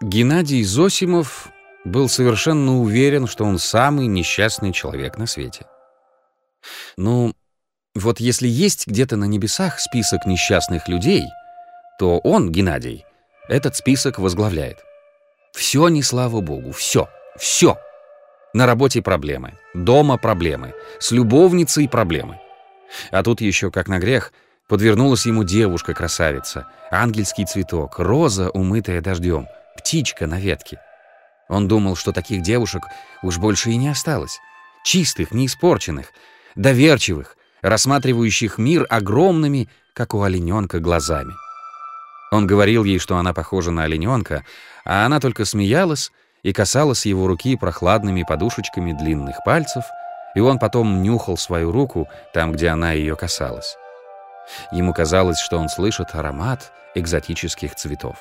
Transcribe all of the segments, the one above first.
Геннадий Зосимов был совершенно уверен, что он самый несчастный человек на свете. Ну, вот если есть где-то на небесах список несчастных людей, то он, Геннадий, этот список возглавляет. Все не слава богу, все, все. На работе проблемы, дома проблемы, с любовницей проблемы. А тут еще, как на грех, подвернулась ему девушка-красавица, ангельский цветок, роза, умытая дождем, птичка на ветке. Он думал, что таких девушек уж больше и не осталось. Чистых, неиспорченных, доверчивых, рассматривающих мир огромными, как у олененка, глазами. Он говорил ей, что она похожа на олененка, а она только смеялась и касалась его руки прохладными подушечками длинных пальцев, и он потом нюхал свою руку там, где она ее касалась. Ему казалось, что он слышит аромат экзотических цветов.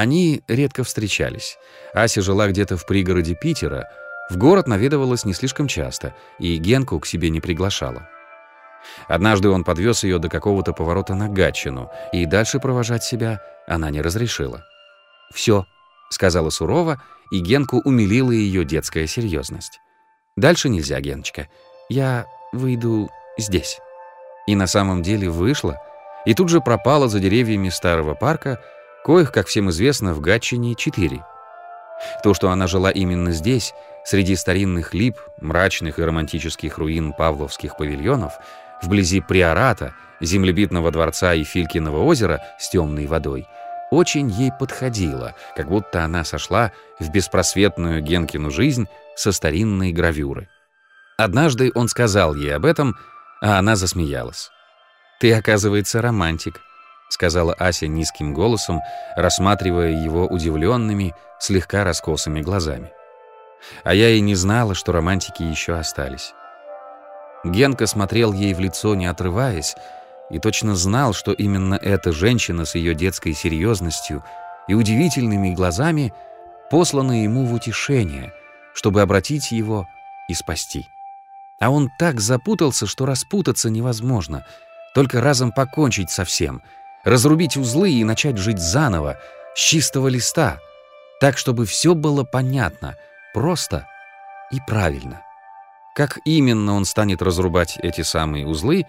Они редко встречались. Ася жила где-то в пригороде Питера, в город наведывалась не слишком часто, и Генку к себе не приглашала. Однажды он подвез ее до какого-то поворота на Гатчину, и дальше провожать себя она не разрешила. «Все», — сказала сурово, и Генку умилила ее детская серьезность. «Дальше нельзя, Геночка. Я выйду здесь». И на самом деле вышла, и тут же пропала за деревьями старого парка, коих, как всем известно, в Гатчине четыре. То, что она жила именно здесь, среди старинных лип, мрачных и романтических руин павловских павильонов, вблизи Приората, землебитного дворца и Филькиного озера с темной водой, очень ей подходило, как будто она сошла в беспросветную Генкину жизнь со старинной гравюры. Однажды он сказал ей об этом, а она засмеялась. «Ты, оказывается, романтик», — сказала Ася низким голосом, рассматривая его удивленными, слегка раскосыми глазами. А я и не знала, что романтики еще остались. Генка смотрел ей в лицо, не отрываясь, и точно знал, что именно эта женщина с ее детской серьезностью и удивительными глазами послана ему в утешение, чтобы обратить его и спасти. А он так запутался, что распутаться невозможно, только разом покончить со всем, разрубить узлы и начать жить заново, с чистого листа, так, чтобы все было понятно, просто и правильно. Как именно он станет разрубать эти самые узлы,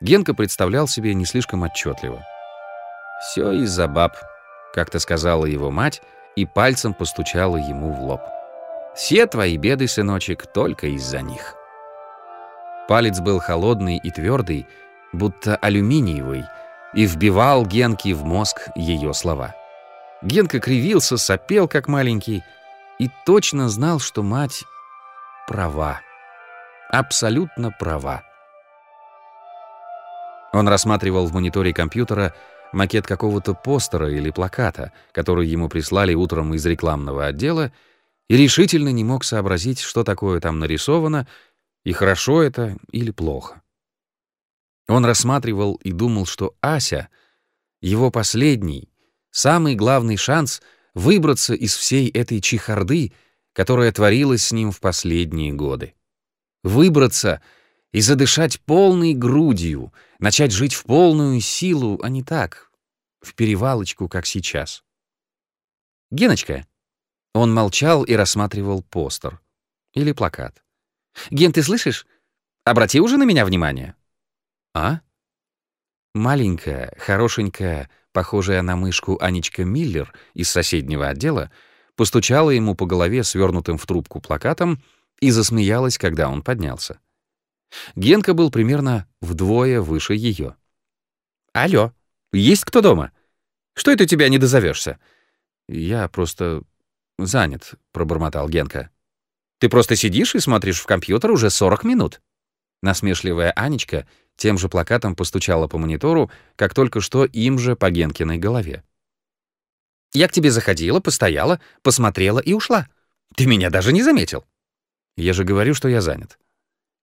Генка представлял себе не слишком отчетливо. «Все из-за баб», — как-то сказала его мать и пальцем постучала ему в лоб. «Все твои беды, сыночек, только из-за них». Палец был холодный и твердый, будто алюминиевый, и вбивал Генке в мозг ее слова. Генка кривился, сопел, как маленький, и точно знал, что мать права абсолютно права. Он рассматривал в мониторе компьютера макет какого-то постера или плаката, который ему прислали утром из рекламного отдела, и решительно не мог сообразить, что такое там нарисовано, и хорошо это или плохо. Он рассматривал и думал, что Ася — его последний, самый главный шанс выбраться из всей этой чехарды, которая творилась с ним в последние годы выбраться и задышать полной грудью, начать жить в полную силу, а не так, в перевалочку, как сейчас. «Геночка!» Он молчал и рассматривал постер. Или плакат. «Ген, ты слышишь? Обрати уже на меня внимание». «А?» Маленькая, хорошенькая, похожая на мышку Анечка Миллер из соседнего отдела постучала ему по голове свернутым в трубку плакатом и засмеялась, когда он поднялся. Генка был примерно вдвое выше ее. «Алло, есть кто дома? Что это тебя не дозовешься?» «Я просто занят», — пробормотал Генка. «Ты просто сидишь и смотришь в компьютер уже 40 минут». Насмешливая Анечка тем же плакатом постучала по монитору, как только что им же по Генкиной голове. «Я к тебе заходила, постояла, посмотрела и ушла. Ты меня даже не заметил». Я же говорю, что я занят.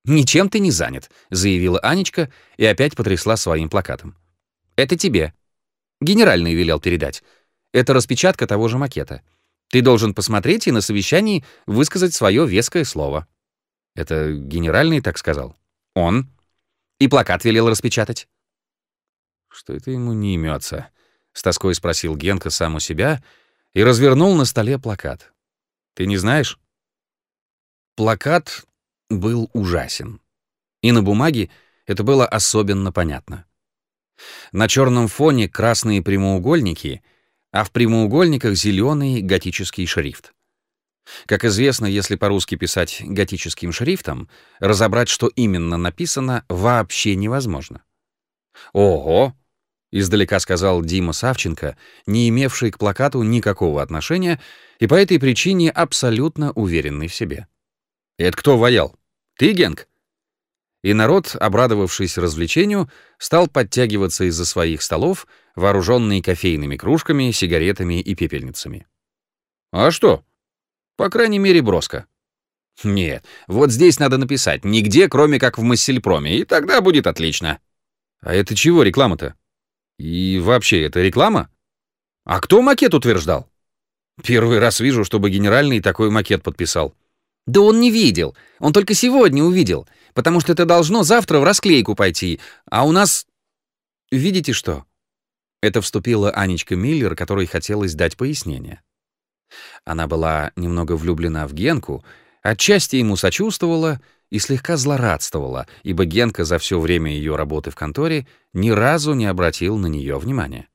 «Ничем ты не занят», — заявила Анечка и опять потрясла своим плакатом. «Это тебе. Генеральный велел передать. Это распечатка того же макета. Ты должен посмотреть и на совещании высказать свое веское слово». «Это генеральный так сказал?» «Он. И плакат велел распечатать». «Что это ему не имется?» — с тоской спросил Генка сам у себя, и развернул на столе плакат. «Ты не знаешь?» Плакат был ужасен. И на бумаге это было особенно понятно. На черном фоне красные прямоугольники, а в прямоугольниках зеленый готический шрифт. Как известно, если по-русски писать готическим шрифтом, разобрать, что именно написано, вообще невозможно. «Ого!» — издалека сказал Дима Савченко, не имевший к плакату никакого отношения и по этой причине абсолютно уверенный в себе. «Это кто ваял? Ты, Генк?» И народ, обрадовавшись развлечению, стал подтягиваться из-за своих столов, вооруженные кофейными кружками, сигаретами и пепельницами. «А что?» «По крайней мере, броско». «Нет, вот здесь надо написать «нигде, кроме как в Массельпроме», и тогда будет отлично». «А это чего реклама-то? И вообще, это реклама? А кто макет утверждал?» «Первый раз вижу, чтобы генеральный такой макет подписал». «Да он не видел. Он только сегодня увидел потому что это должно завтра в расклейку пойти, а у нас... Видите что?» Это вступила Анечка Миллер, которой хотелось дать пояснение. Она была немного влюблена в Генку, отчасти ему сочувствовала и слегка злорадствовала, ибо Генка за все время ее работы в конторе ни разу не обратил на нее внимания.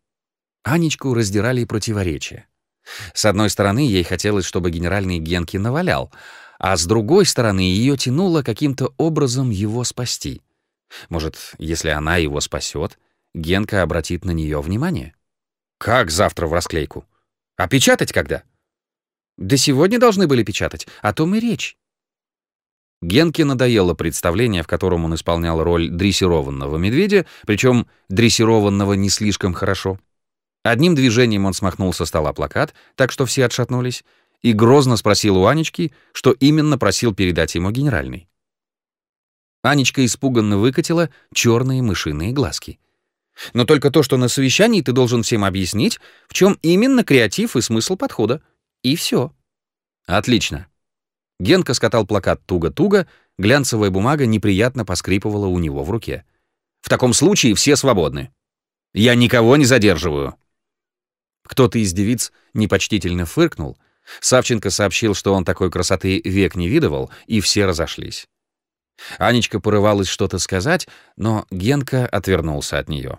Анечку раздирали противоречия. С одной стороны, ей хотелось, чтобы генеральный Генки навалял, а с другой стороны ее тянуло каким-то образом его спасти. Может, если она его спасет, Генка обратит на нее внимание? Как завтра в расклейку? А печатать когда? Да сегодня должны были печатать, о том и речь. Генке надоело представление, в котором он исполнял роль дрессированного медведя, причем дрессированного не слишком хорошо. Одним движением он смахнул со стола плакат, так что все отшатнулись, и грозно спросил у Анечки, что именно просил передать ему генеральный. Анечка испуганно выкатила черные мышиные глазки. «Но только то, что на совещании ты должен всем объяснить, в чем именно креатив и смысл подхода. И все». «Отлично». Генка скатал плакат туго-туго, глянцевая бумага неприятно поскрипывала у него в руке. «В таком случае все свободны. Я никого не задерживаю». Кто-то из девиц непочтительно фыркнул — Савченко сообщил, что он такой красоты век не видывал, и все разошлись. Анечка порывалась что-то сказать, но Генка отвернулся от нее.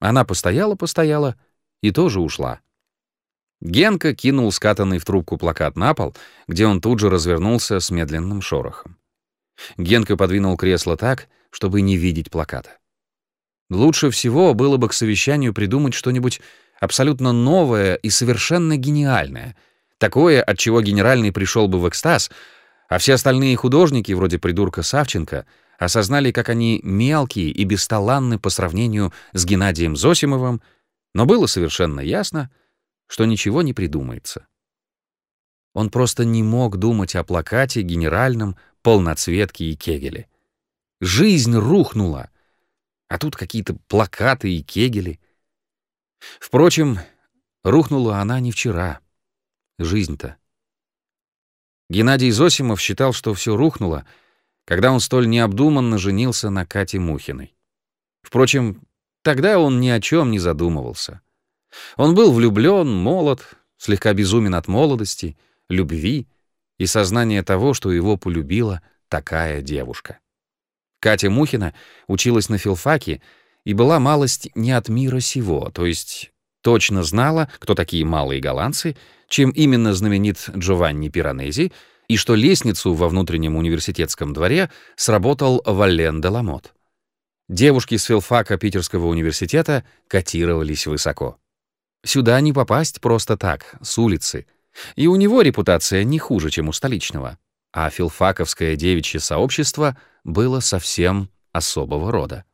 Она постояла-постояла и тоже ушла. Генка кинул скатанный в трубку плакат на пол, где он тут же развернулся с медленным шорохом. Генка подвинул кресло так, чтобы не видеть плаката. Лучше всего было бы к совещанию придумать что-нибудь абсолютно новое и совершенно гениальное — Такое, от чего генеральный пришел бы в экстаз, а все остальные художники, вроде придурка Савченко, осознали, как они мелкие и бесталанны по сравнению с Геннадием Зосимовым, но было совершенно ясно, что ничего не придумается. Он просто не мог думать о плакате, генеральном, полноцветке и кегеле. Жизнь рухнула, а тут какие-то плакаты и кегели. Впрочем, рухнула она не вчера — Жизнь-то. Геннадий Зосимов считал, что все рухнуло, когда он столь необдуманно женился на Кате Мухиной. Впрочем, тогда он ни о чем не задумывался. Он был влюблен, молод, слегка безумен от молодости, любви и сознания того, что его полюбила такая девушка. Катя Мухина училась на филфаке и была малость не от мира сего, то есть точно знала, кто такие малые голландцы, чем именно знаменит Джованни Пиранези, и что лестницу во внутреннем университетском дворе сработал Вален де Ламот. Девушки с филфака Питерского университета котировались высоко. Сюда не попасть просто так, с улицы. И у него репутация не хуже, чем у столичного. А филфаковское девичье сообщество было совсем особого рода.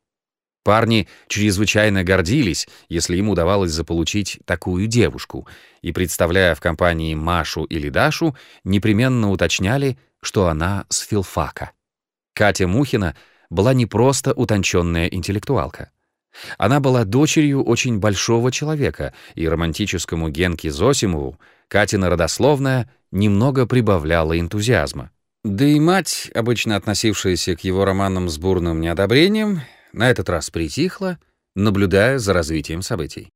Парни чрезвычайно гордились, если им удавалось заполучить такую девушку, и, представляя в компании Машу или Дашу, непременно уточняли, что она с филфака. Катя Мухина была не просто утонченная интеллектуалка. Она была дочерью очень большого человека, и романтическому Генке Зосимову Катина родословная немного прибавляла энтузиазма. Да и мать, обычно относившаяся к его романам с бурным неодобрением, на этот раз притихла, наблюдая за развитием событий.